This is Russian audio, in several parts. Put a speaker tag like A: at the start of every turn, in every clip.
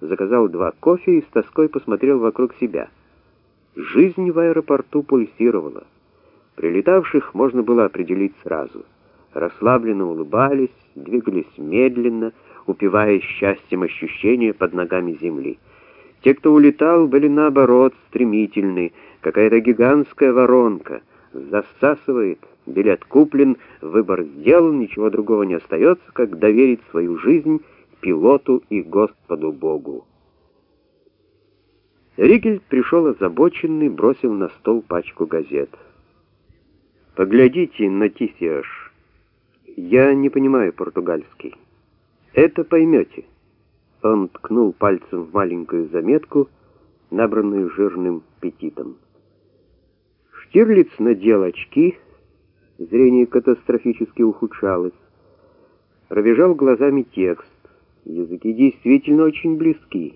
A: заказал два кофе и с тоской посмотрел вокруг себя. Жизнь в аэропорту пульсировала. Прилетавших можно было определить сразу. Расслабленно улыбались, двигались медленно, упиваясь счастьем ощущения под ногами земли. Те, кто улетал, были наоборот стремительны, какая-то гигантская воронка, засасывает, билет куплен, выбор сделан, ничего другого не остается, как доверить свою жизнь пилоту и Господу Богу. Ригель пришел озабоченный, бросил на стол пачку газет. «Поглядите на Тисиаш. Я не понимаю португальский. Это поймете». Он ткнул пальцем в маленькую заметку, набранную жирным петитом. Штирлиц надел очки, зрение катастрофически ухудшалось. Пробежал глазами текст. Языки действительно очень близки.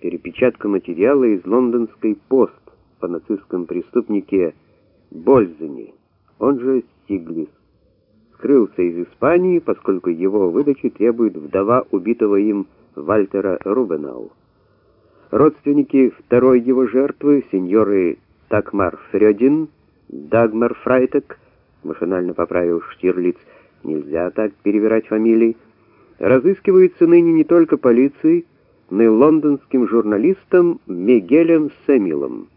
A: Перепечатка материала из лондонской «Пост» по нацистском преступнике Бользене, он же Стиглис. Скрылся из Испании, поскольку его выдачи требует вдова убитого им Вальтера Рубенау. Родственники второй его жертвы, сеньоры Такмар Фрёдин, Дагмар Фрайтек, машинально поправил Штирлиц, нельзя так перевирать фамилии, разыскиваются ныне не только полицией, но и лондонским журналистом Мигелем Сэмилом.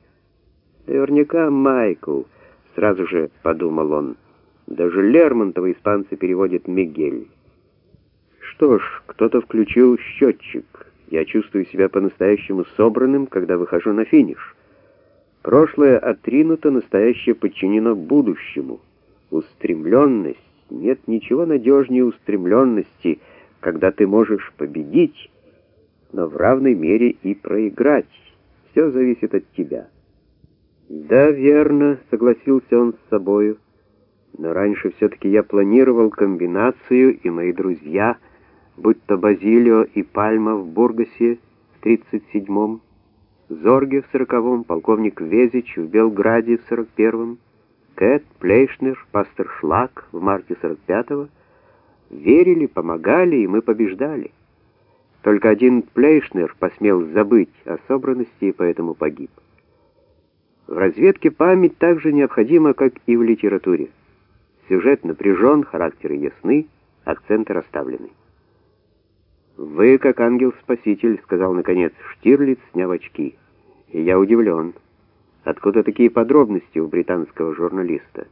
A: Наверняка Майкл, сразу же подумал он. Даже Лермонтова испанцы переводят Мигель. Что ж, кто-то включил счетчик. Я чувствую себя по-настоящему собранным, когда выхожу на финиш. Прошлое отринуто, настоящее подчинено будущему. Устремленность. Нет ничего надежнее устремленности — когда ты можешь победить, но в равной мере и проиграть. Все зависит от тебя. Да, верно, согласился он с собою. Но раньше все-таки я планировал комбинацию, и мои друзья, будь то Базилио и Пальма в Бургасе в 37-м, Зорге в 40-м, полковник Везич в Белграде в 41-м, Кэт, Плейшнер, пастор Шлак в марте 45-го, верили, помогали, и мы побеждали. Только один Плейшнер посмел забыть о собранности и поэтому погиб. В разведке память так же необходима, как и в литературе. Сюжет напряжен, характеры ясны, акценты расставлены. «Вы, как ангел-спаситель», — сказал, наконец, Штирлиц, сняв очки. И я удивлен. Откуда такие подробности у британского журналиста?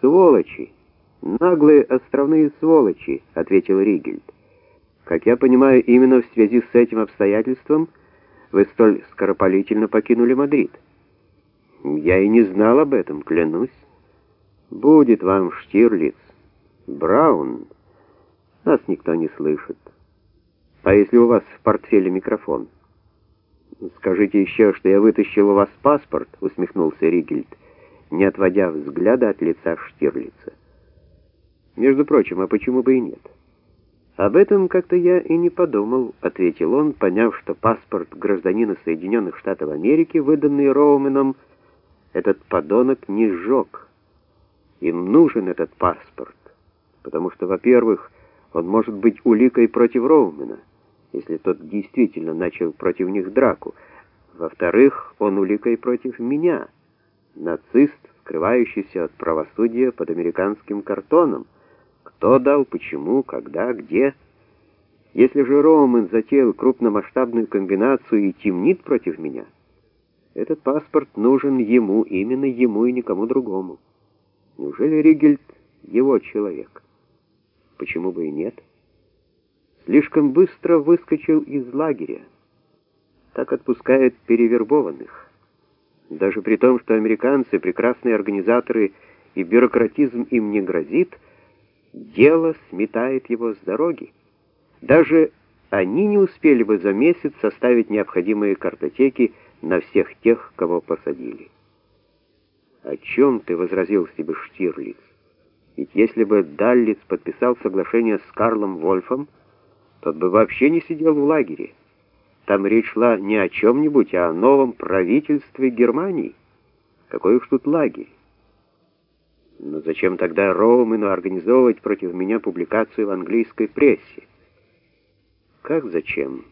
A: «Сволочи!» «Наглые островные сволочи», — ответил Ригельд. «Как я понимаю, именно в связи с этим обстоятельством вы столь скоропалительно покинули Мадрид». «Я и не знал об этом, клянусь». «Будет вам, Штирлиц. Браун. Нас никто не слышит. А если у вас в портфеле микрофон?» «Скажите еще, что я вытащил у вас паспорт», — усмехнулся Ригельд, не отводя взгляда от лица Штирлица. Между прочим, а почему бы и нет? Об этом как-то я и не подумал, ответил он, поняв, что паспорт гражданина Соединенных Штатов Америки, выданный Роуменом, этот подонок не сжег. Им нужен этот паспорт, потому что, во-первых, он может быть уликой против Роумена, если тот действительно начал против них драку. Во-вторых, он уликой против меня, нацист, скрывающийся от правосудия под американским картоном. Кто дал, почему, когда, где. Если же Роумен затеял крупномасштабную комбинацию и темнит против меня, этот паспорт нужен ему, именно ему и никому другому. Неужели Ригельд его человек? Почему бы и нет? Слишком быстро выскочил из лагеря. Так отпускают перевербованных. Даже при том, что американцы, прекрасные организаторы, и бюрократизм им не грозит, дело сметает его с дороги. Даже они не успели бы за месяц составить необходимые картотеки на всех тех, кого посадили. «О чем ты?» — возразил себе Штирлиц. «Ведь если бы Даллиц подписал соглашение с Карлом Вольфом, тот бы вообще не сидел в лагере. Там речь шла не о чем-нибудь, а о новом правительстве Германии. Какой уж тут лагерь? Но зачем тогда Роумену организовывать против меня публикацию в английской прессе? Как зачем?